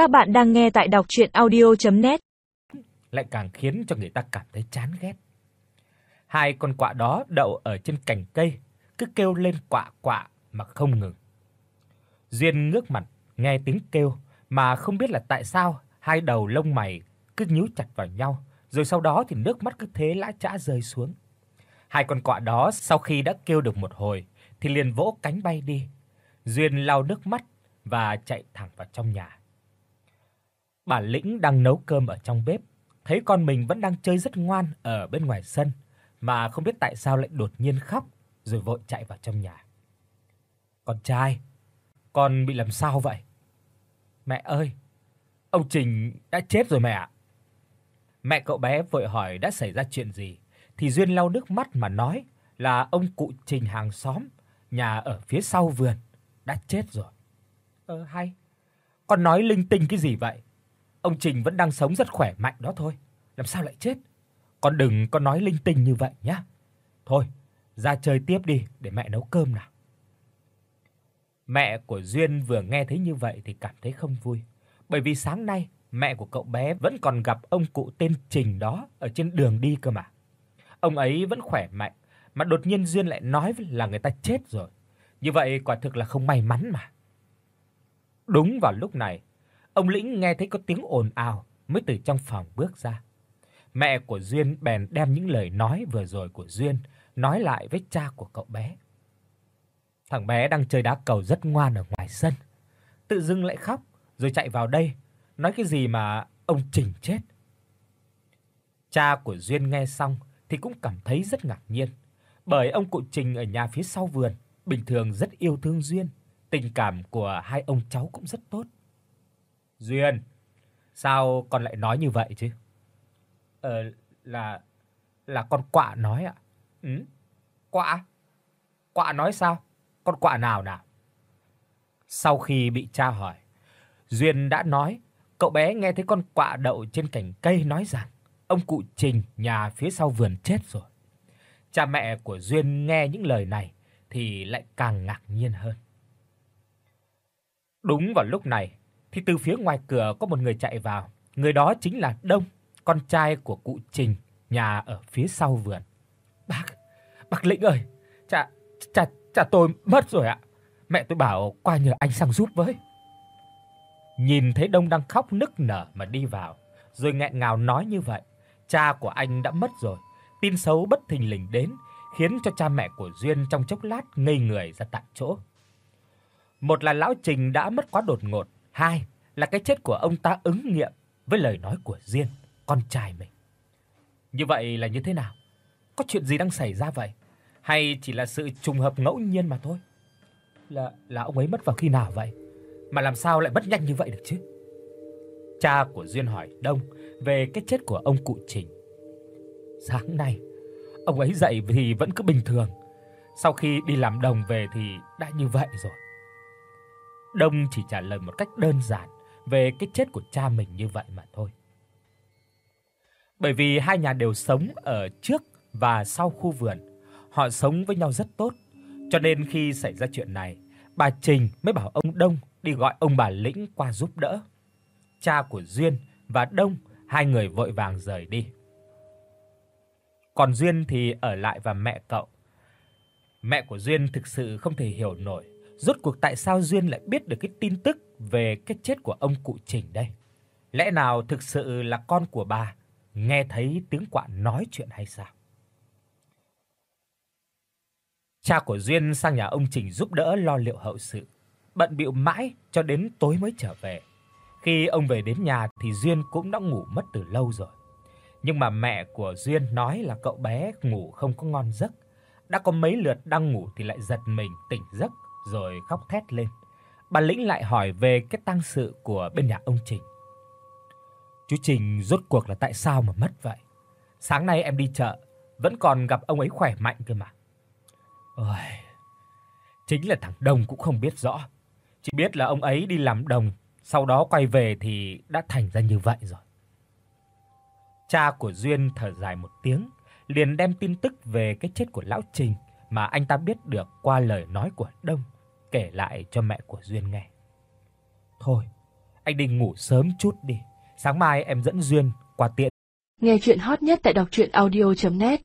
Các bạn đang nghe tại đọc audio net Lại càng khiến cho người ta cảm thấy chán ghét. Hai con quạ đó đậu ở trên cành cây, cứ kêu lên quạ quạ mà không ngừng. Duyên ngước mặt, nghe tiếng kêu mà không biết là tại sao hai đầu lông mày cứ nhíu chặt vào nhau, rồi sau đó thì nước mắt cứ thế lã chã rơi xuống. Hai con quạ đó sau khi đã kêu được một hồi thì liền vỗ cánh bay đi. Duyên lau nước mắt và chạy thẳng vào trong nhà. Bà Lĩnh đang nấu cơm ở trong bếp, thấy con mình vẫn đang chơi rất ngoan ở bên ngoài sân mà không biết tại sao lại đột nhiên khóc rồi vội chạy vào trong nhà. "Con trai, con bị làm sao vậy?" "Mẹ ơi, ông Trình đã chết rồi mẹ ạ." Mẹ cậu bé vội hỏi đã xảy ra chuyện gì, thì Duyên lau nước mắt mà nói là ông cụ Trình hàng xóm, nhà ở phía sau vườn đã chết rồi. Ơ hay. Con nói linh tinh cái gì vậy? Ông Trình vẫn đang sống rất khỏe mạnh đó thôi, làm sao lại chết? Con đừng có nói linh tinh như vậy nhá. Thôi, ra chơi tiếp đi để mẹ nấu cơm nào. Mẹ của Duyên vừa nghe thấy như vậy thì cảm thấy không vui, bởi vì sáng nay mẹ của cậu bé vẫn còn gặp ông cụ tên Trình đó ở trên đường đi cơ mà. Ông ấy vẫn khỏe mạnh, mà đột nhiên Duyên lại nói là người ta chết rồi. Như vậy quả thực là không may mắn mà. Đúng vào lúc này, ông Lĩnh nghe thấy có tiếng ồn ào mới từ trong phòng bước ra. Mẹ của Duyên bèn đem những lời nói vừa rồi của Duyên nói lại với cha của cậu bé. Thằng bé đang chơi đá cầu rất ngoan ở ngoài sân, tự dưng lại khóc rồi chạy vào đây, nói cái gì mà ông Trình chết. Cha của Duyên nghe xong thì cũng cảm thấy rất ngạc nhiên, bởi ông cụ Trình ở nhà phía sau vườn bình thường rất yêu thương Duyên, tình cảm của hai ông cháu cũng rất tốt. Duyên, sao con lại nói như vậy chứ? Ờ là là con quạ nói ạ. Ừ? Quạ? Quạ nói sao? Con quạ nào nào? Sau khi bị cha hỏi, Duyên đã nói, cậu bé nghe thấy con quạ đậu trên cành cây nói rằng ông cụ Trình nhà phía sau vườn chết rồi. Cha mẹ của Duyên nghe những lời này thì lại càng ngạc nhiên hơn. Đúng vào lúc này thì từ phía ngoài cửa có một người chạy vào, người đó chính là Đông, con trai của cụ Trình, nhà ở phía sau vườn. "Bác, bác Lĩnh ơi, cha cha cha tôi mất rồi ạ. Mẹ tôi bảo qua nhờ anh sang giúp với." Nhìn thấy Đông đang khóc nức nở mà đi vào, rồi nghẹn ngào nói như vậy, cha của anh đã mất rồi. Tin xấu bất thình lình đến, khiến cho cha mẹ của Duyên trong chốc lát ngây người ra tại chỗ. Một là lão Trình đã mất quá đột ngột, hai là cái chết của ông ta ứng nghiệm với lời nói của Duyên, con trai mình. Như vậy là như thế nào? Có chuyện gì đang xảy ra vậy? Hay chỉ là sự trùng hợp ngẫu nhiên mà thôi? Là là ông ấy mất vào khi nào vậy? Mà làm sao lại mất nhanh như vậy được chứ? Cha của Duyên hỏi Đông về cái chết của ông cụ Trình. Sáng nay, ông ấy dậy thì vẫn cứ bình thường. Sau khi đi làm đồng về thì đã như vậy rồi. Đông chỉ trả lời một cách đơn giản về cái chết của cha mình như vậy mà thôi. Bởi vì hai nhà đều sống ở trước và sau khu vườn, họ sống với nhau rất tốt, cho nên khi xảy ra chuyện này, bà Trình mới bảo ông Đông đi gọi ông bà Lĩnh qua giúp đỡ. Cha của Duyên và Đông hai người vội vàng rời đi. Còn Duyên thì ở lại và mẹ cậu. Mẹ của Duyên thực sự không thể hiểu nổi rốt cuộc tại sao Duyên lại biết được cái tin tức về cái chết của ông cụ Trình đây. Lẽ nào thực sự là con của bà nghe thấy tiếng quạ nói chuyện hay sao? Cha của Duyên sang nhà ông Trình giúp đỡ lo liệu hậu sự, bận bịu mãi cho đến tối mới trở về. Khi ông về đến nhà thì Duyên cũng đã ngủ mất từ lâu rồi. Nhưng mà mẹ của Duyên nói là cậu bé ngủ không có ngon giấc, đã có mấy lượt đang ngủ thì lại giật mình tỉnh giấc rồi khóc thét lên. Bà Lĩnh lại hỏi về cái tang sự của bên nhà ông Trình. Chú Trình rốt cuộc là tại sao mà mất vậy? Sáng nay em đi chợ vẫn còn gặp ông ấy khỏe mạnh cơ mà. Ôi, chính là thằng Đồng cũng không biết rõ. Chỉ biết là ông ấy đi làm đồng, sau đó quay về thì đã thành ra như vậy rồi. Cha của Duyên thở dài một tiếng, liền đem tin tức về cái chết của lão Trình mà anh ta biết được qua lời nói của Đông kể lại cho mẹ của Duyên nghe. Thôi, anh đi ngủ sớm chút đi, sáng mai em dẫn Duyên qua tiện. Nghe truyện hot nhất tại doctruyenaudio.net